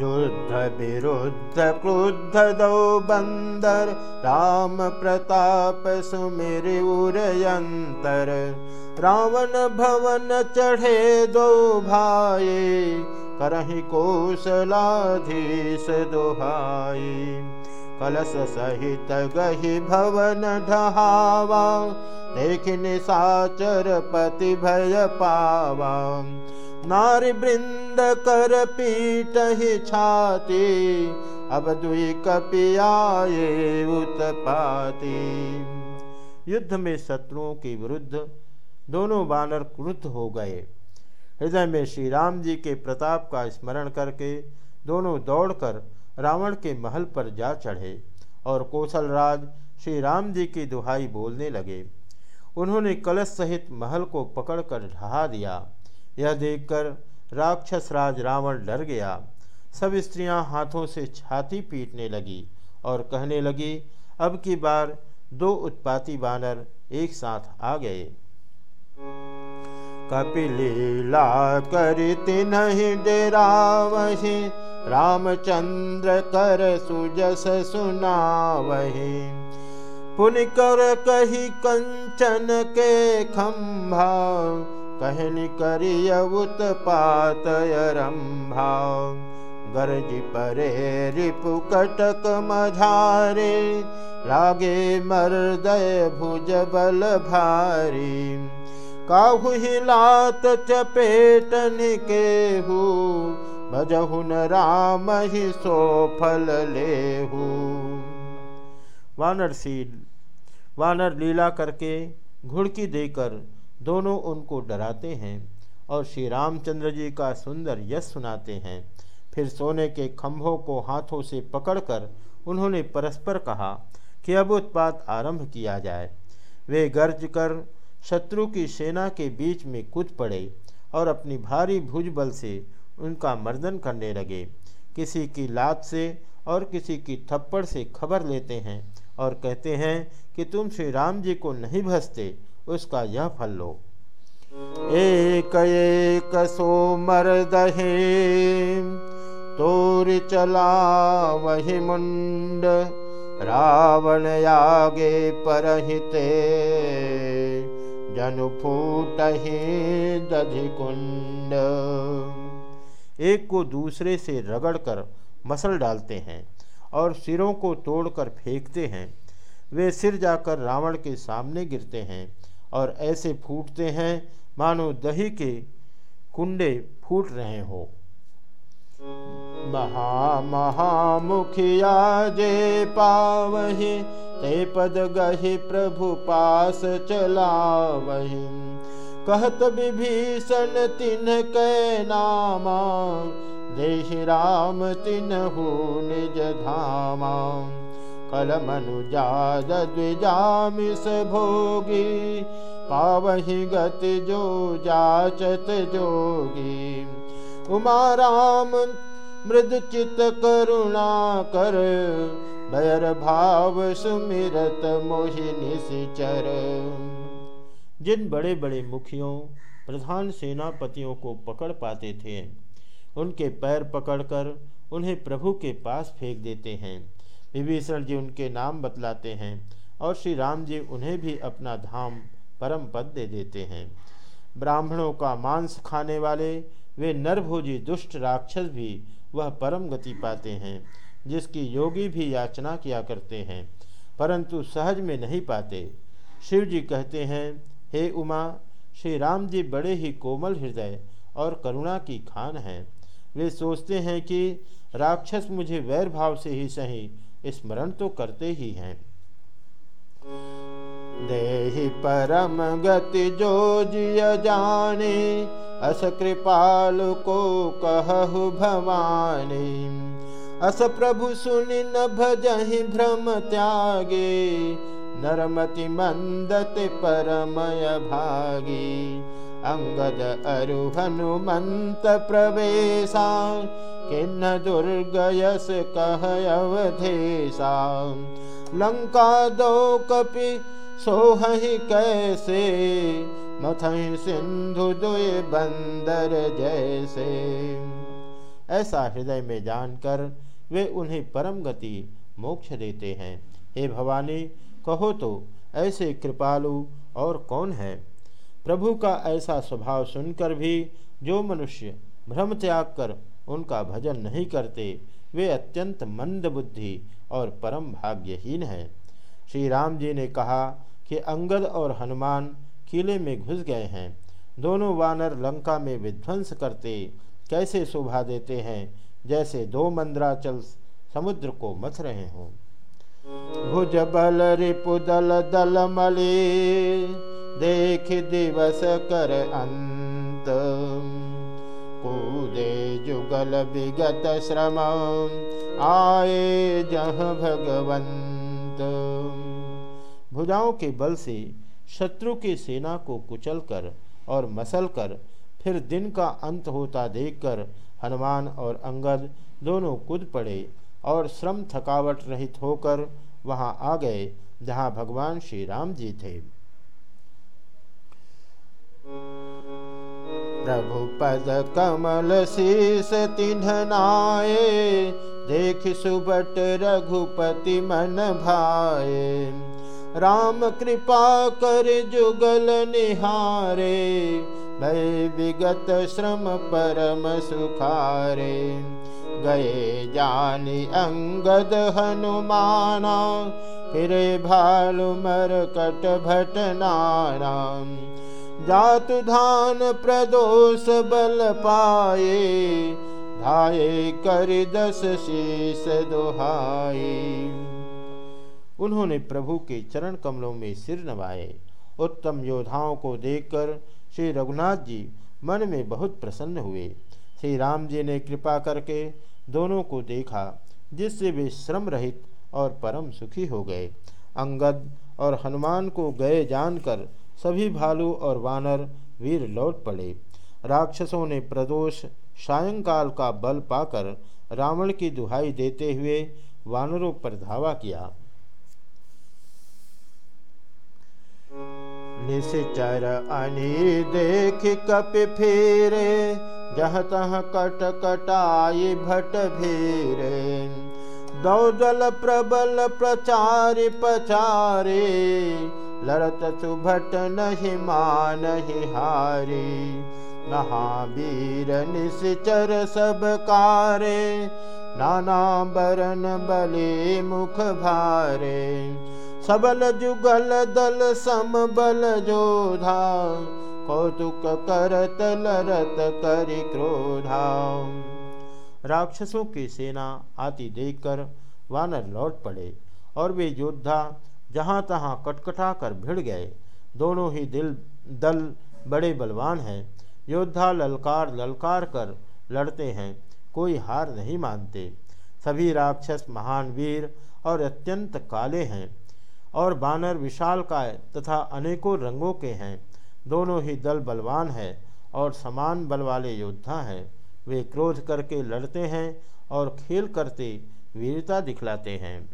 युद्ध विरुद्ध क्रुद्ध दो प्रताप सुमिर उरयंतर रावण भवन चढ़े दो भाई करही कोसलाधीश दोहाई कलश सहित गही भवन ढहावा देख निशाचर पति भय पावा नारी वृंद कर पीट ही छाती, अब दुई कपियाए उत्पाती युद्ध में शत्रुओं के विरुद्ध दोनों बानर क्रुद्ध हो गए। हृदय में श्री राम जी के प्रताप का स्मरण करके दोनों दौड़कर रावण के महल पर जा चढ़े और कौशल राज श्री राम जी की दुहाई बोलने लगे। उन्होंने कलश सहित महल को पकड़कर ढहा दिया। यह देखकर राक्षस राज रावण डर गया। सब स्त्रियाँ हाथों से छाती पीटने लगी और कहने लगी, अब की बार दो उत्पाती बानर एक साथ आ गए। कपिलीला करती नहीं डेरा रामचंद्र कर सुजस सुना वही पुन कर कही कंचन के खंभा कहन करिय रंभा गरज परे रिपु कटक मझारे लागे मर्दय भुज बल भारी। काहु हिलात चपेटन के हु भजहुन राम ही सो फल लेहू। वानर सील वानर लीला करके घुड़की देकर दोनों उनको डराते हैं और श्री रामचंद्र जी का सुंदर यश सुनाते हैं। फिर सोने के खंभों को हाथों से पकड़कर उन्होंने परस्पर कहा कि अब उत्पात आरंभ किया जाए। वे गर्ज कर शत्रु की सेना के बीच में कूद पड़े और अपनी भारी भुजबल से उनका मर्दन करने लगे। किसी की लात से और किसी की थप्पड़ से खबर लेते हैं और कहते हैं कि तुम श्री राम जी को नहीं भसते उसका यह फल लो। एक एक सो मर्दहे तोर चला वही मुंड, रावण आगे परहिते। जनु फूट दधि कुंड एक को दूसरे से रगड़कर मसल डालते हैं और सिरों को तोड़कर फेंकते हैं। वे सिर जाकर रावण के सामने गिरते हैं। और ऐसे फूटते हैं मानो दही के कुंडे फूट रहे हो। महा महामुखिया जे पावही, ते पद गहि प्रभु पास चला वही कहत विभीषण तिन कै नामा देह राम तिनहु निज धामा। कल मनुजाद द्विजामिस भोगी पावहि गति जो जाचत जोगी। उमा राम मृद चित करुणा कर भयर भाव सुमिरत मोहिनी सिचर जिन बड़े बड़े मुखियों, प्रधान सेनापतियों को पकड़ पाते थे, उनके पैर पकड़कर उन्हें प्रभु के पास फेंक देते हैं। विभीषण जी उनके नाम बतलाते हैं और श्री राम जी उन्हें भी अपना धाम परम पद दे देते हैं। ब्राह्मणों का मांस खाने वाले, वे नरभोजी दुष्ट राक्षस भी वह परम गति पाते हैं, जिसकी योगी भी याचना किया करते हैं, परंतु सहज में नहीं पाते। शिव जी कहते हैं, हे उमा श्री राम जी बड़े ही कोमल हृदय और करुणा की खान हैं। वे सोचते हैं कि राक्षस मुझे वैर भाव से ही सही स्मरण तो करते ही हैं। देहि परम गति जो जिय जाने अस कृपाल को कहु भवानी। अस प्रभु सुनि न भजहि भ्रम त्यागे नरमति मंदत परमय भागी। अंगद अरु हनुमंत प्रवेशा किन्न दुर्गयस कह अवधेशा। लंका दो कपि सोहि कैसे मथ सिंधु दुय बंदर जैसे। ऐसा हृदय में जानकर वे उन्हें परम गति मोक्ष देते हैं। हे भवानी, कहो तो ऐसे कृपालु और कौन है? प्रभु का ऐसा स्वभाव सुनकर भी जो मनुष्य भ्रम त्याग कर उनका भजन नहीं करते, वे अत्यंत मंद बुद्धि और परम भाग्यहीन हैं। श्री राम जी ने कहा कि अंगद और हनुमान किले में घुस गए हैं। दोनों वानर लंका में विध्वंस करते कैसे शोभा देते हैं? जैसे दो मंद्राचल समुद्र को मथ रहे हों। भुज रिपुदल दल मले, देख दिवस कर अंत। कूदे जुगल विगत श्रम आए जह भगवंत। भुजाओं के बल से, शत्रु की सेना को कुचल कर और मसल कर, फिर दिन का अंत होता देखकर हनुमान और अंगद दोनों कूद पड़े और श्रम थकावट रहित होकर वहाँ आ गए, जहाँ भगवान श्री राम जी थे। प्रभु पद कमल शीस तिन्हनाए देख सुबट रघुपति मन भाए राम कृपा कर जुगल निहारे भय विगत श्रम परम सुखारे। गए जानी अंगद हनुमाना फिर भालु मर कट भट नाराम जातु धान प्रदोष बल पाए धाये कर दस शीस दुहाई उन्होंने प्रभु के चरण कमलों में सिर नवाए। उत्तम योद्धाओं को देखकर श्री रघुनाथ जी मन में बहुत प्रसन्न हुए। श्री राम जी ने कृपा करके दोनों को देखा, जिससे वे श्रम रहित और परम सुखी हो गए। अंगद और हनुमान को गए जानकर सभी भालू और वानर वीर लौट पड़े। राक्षसों ने प्रदोष सायंकाल का बल पाकर रावण की दुहाई देते हुए वानरों पर धावा किया। निश्चर अनि देख कप फेरे जह तह कट कटाई भट भेरे। दौदल प्रबल प्रचार पचारे लड़त सुभट नहीं मान ही हारे। महावीर निश्चर सब कारे नाना बरन बले मुख भारे सबल जुगल दल सम बल जोधा, कौतुक करत लरत करि क्रोधा। राक्षसों की सेना आती देखकर वानर लौट पड़े और वे योद्धा जहाँ तहाँ कटकटा कर भिड़ गए। दोनों ही दिल, दल बड़े बलवान हैं। योद्धा ललकार ललकार कर लड़ते हैं, कोई हार नहीं मानते। सभी राक्षस, महान वीर और अत्यंत काले हैं। और बानर विशाल काय तथा अनेकों रंगों के हैं। दोनों ही दल बलवान है और समान बल वाले योद्धा हैं। वे क्रोध करके लड़ते हैं और खेल करते वीरता दिखलाते हैं।